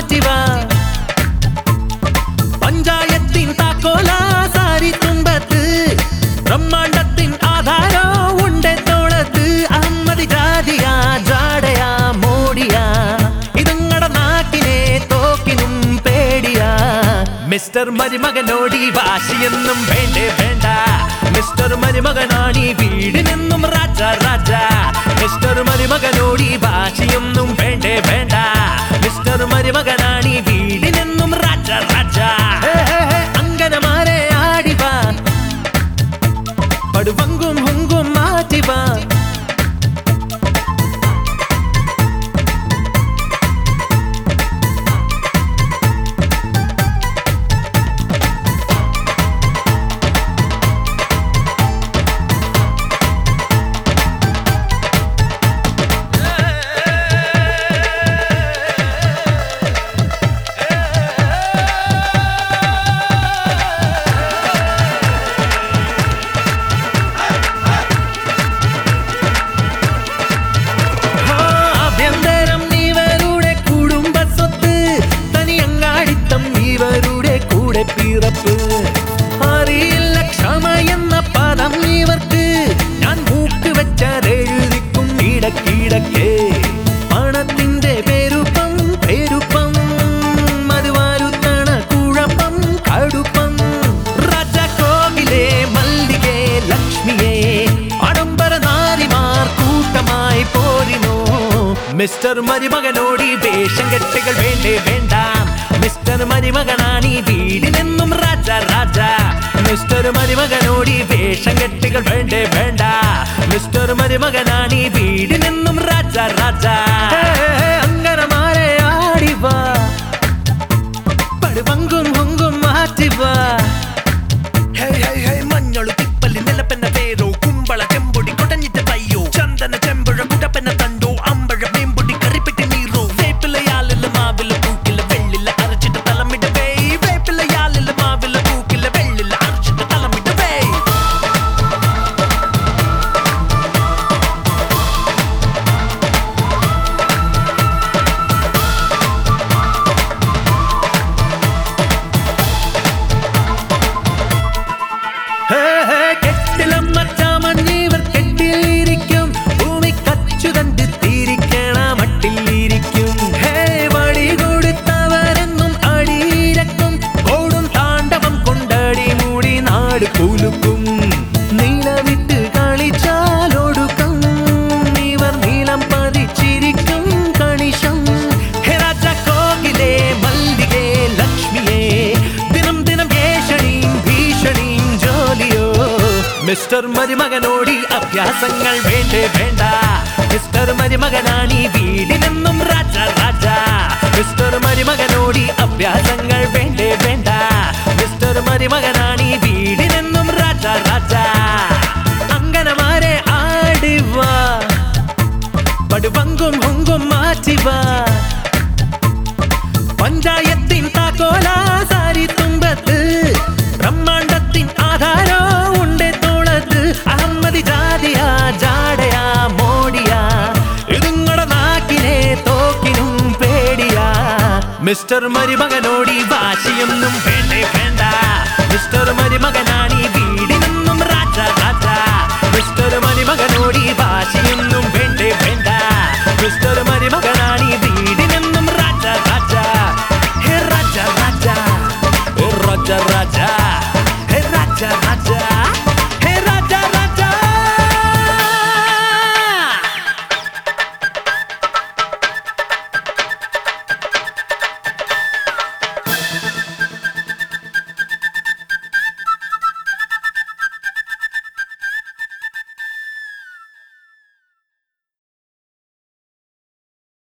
മാറ്റിവാ പഞ്ചായത്തിൻ താക്കോല സാരി തുമ്പത്ത്. ബ്രഹ്മാണ്ടത്തിൻ ആധാരോ ഉണ്ട് തോളത്ത്. അഹമ്മതി ജാതിയാ ജാടയാ മോടിയാ ഇതുങ്ങട നാക്കിനെ തോക്കിനും പേടിയാ. മിസ്റ്റർ മരുമകനോടി വാശിയെന്നും വേണ്ടേ വേണ്ട. മിസ്റ്റർ മരുമകനാണി വീടിനെന്നും രാജ രാജ. മിസ്റ്റർ മരുമകനോടി വാശിയെന്നും படுவங்கும் உங்கும் மாற்றிவா മിസ്റ്റർ മരുമകനോടി വേഷം കെട്ടുകൾ വേണ്ടേ വേണ്ട. മിസ്റ്റർ മരുമകനാണി വീടിനെന്നും രാജ രാജ. മിസ്റ്റർ മരുമകനോടി വേഷം കെട്ടുകൾ വേണ്ടേ വേണ്ട. മിസ്റ്റർ മരുമകനാണി വീടിനെന്നും രാജ രാജാ. മിസ്റ്റർ മരുമകനോടി അഭ്യാസങ്ങൾ വേണ്ടേ വേണ്ട. മിസ്റ്റർ മരുമകനാണി വീടിനെന്നും രാജ രാജ. മിസ്റ്റർ മരുമകനോടി അഭ്യാസങ്ങൾ വേണ്ടേ വേണ്ട. മിസ്റ്റർ മരുമകനാണി വീടിനെന്നും രാജ രാജാ. മിസ്റ്റർ മരുമകനോടി വാശിയൊന്നും വേണ്ടേ വേണ്ട. മിസ്റ്റർ മരുമകനാണി